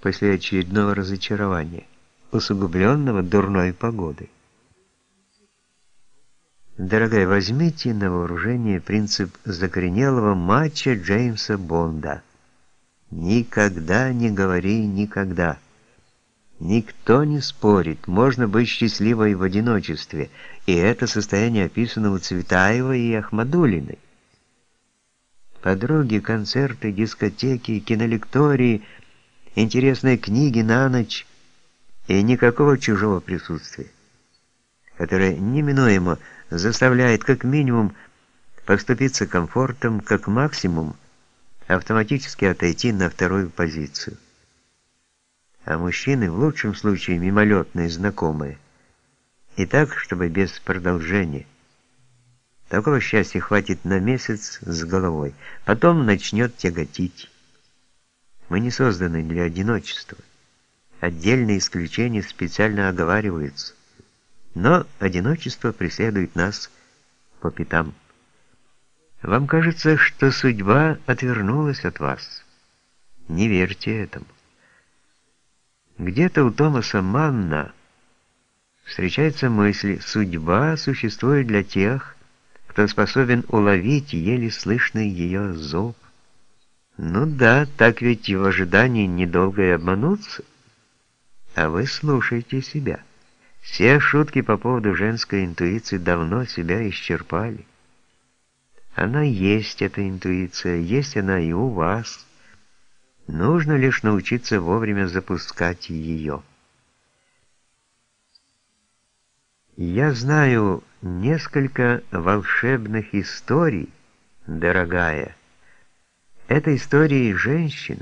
после очередного разочарования, усугубленного дурной погодой. Дорогая, возьмите на вооружение принцип закоренелого матча Джеймса Бонда. Никогда не говори никогда. Никто не спорит, можно быть счастливой в одиночестве, и это состояние описано у Цветаева и Ахмадулиной. Подруги, концерты, дискотеки, кинолектории, интересные книги на ночь и никакого чужого присутствия, которое неминуемо заставляет как минимум поступиться комфортом, как максимум автоматически отойти на вторую позицию. А мужчины в лучшем случае мимолетные знакомые. И так, чтобы без продолжения. Такого счастья хватит на месяц с головой. Потом начнет тяготить. Мы не созданы для одиночества. Отдельные исключения специально оговариваются. Но одиночество преследует нас по пятам. Вам кажется, что судьба отвернулась от вас. Не верьте этому. Где-то у Томаса Манна встречается мысль «судьба существует для тех, кто способен уловить еле слышный ее зов». Ну да, так ведь и в ожидании недолго и обмануться. А вы слушайте себя. Все шутки по поводу женской интуиции давно себя исчерпали. Она есть, эта интуиция, есть она и у вас. Нужно лишь научиться вовремя запускать ее. Я знаю несколько волшебных историй, дорогая. Это истории женщин,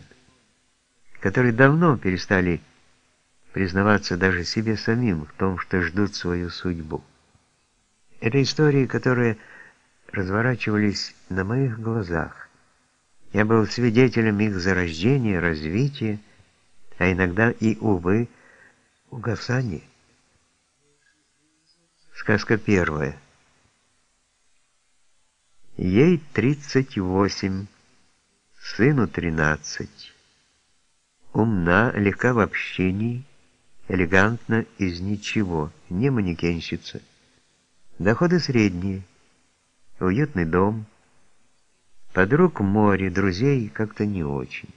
которые давно перестали признаваться даже себе самим в том, что ждут свою судьбу. Это истории, которые разворачивались на моих глазах. Я был свидетелем их зарождения, развития, а иногда и, увы, угасания. Сказка первая. Ей тридцать восемь, сыну тринадцать. Умна, легка в общении, элегантно из ничего, не манекенщица. Доходы средние, уютный дом, подруг море, друзей как-то не очень.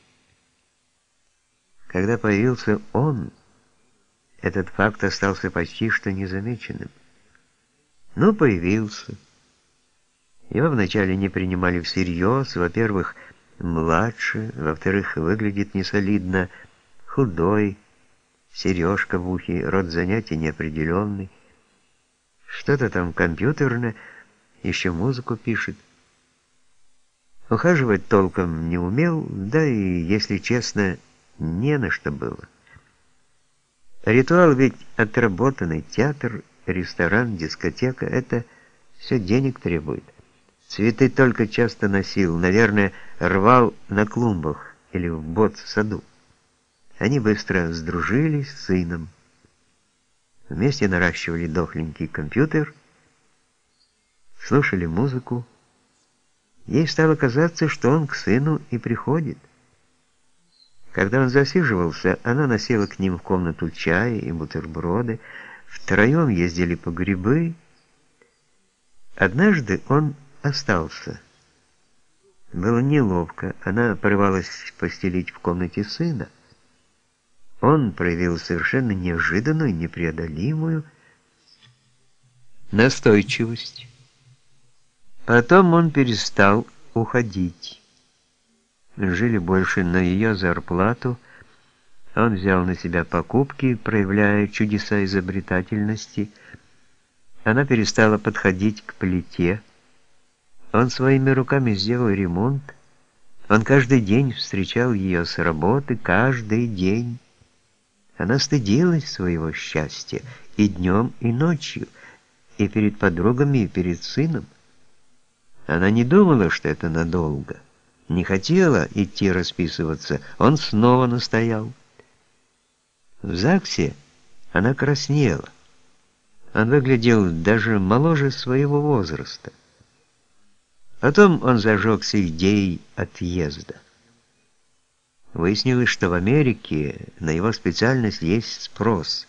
Когда появился он, этот факт остался почти что незамеченным. Ну, появился. Его вначале не принимали всерьез, во-первых, младше, во-вторых, выглядит несолидно, худой, сережка в ухе, род занятий неопределенный. Что-то там компьютерное, еще музыку пишет. Ухаживать толком не умел, да и, если честно, не на что было. Ритуал ведь отработанный, театр, ресторан, дискотека — это все денег требует. Цветы только часто носил, наверное, рвал на клумбах или в бот в саду. Они быстро сдружились с сыном. Вместе наращивали дохленький компьютер, слушали музыку. Ей стало казаться, что он к сыну и приходит. Когда он засиживался, она носила к ним в комнату чай и бутерброды, втроем ездили по грибы. Однажды он остался. Было неловко, она порывалась постелить в комнате сына. Он проявил совершенно неожиданную, непреодолимую настойчивость. Потом он перестал уходить. Жили больше на ее зарплату. Он взял на себя покупки, проявляя чудеса изобретательности. Она перестала подходить к плите. Он своими руками сделал ремонт. Он каждый день встречал ее с работы, каждый день. Она стыдилась своего счастья и днем, и ночью, и перед подругами, и перед сыном. Она не думала, что это надолго, не хотела идти расписываться, он снова настоял. В ЗАГСе она краснела. Он выглядел даже моложе своего возраста. Потом он зажегся идеей отъезда. Выяснилось, что в Америке на его специальность есть спрос –